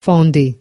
fondi.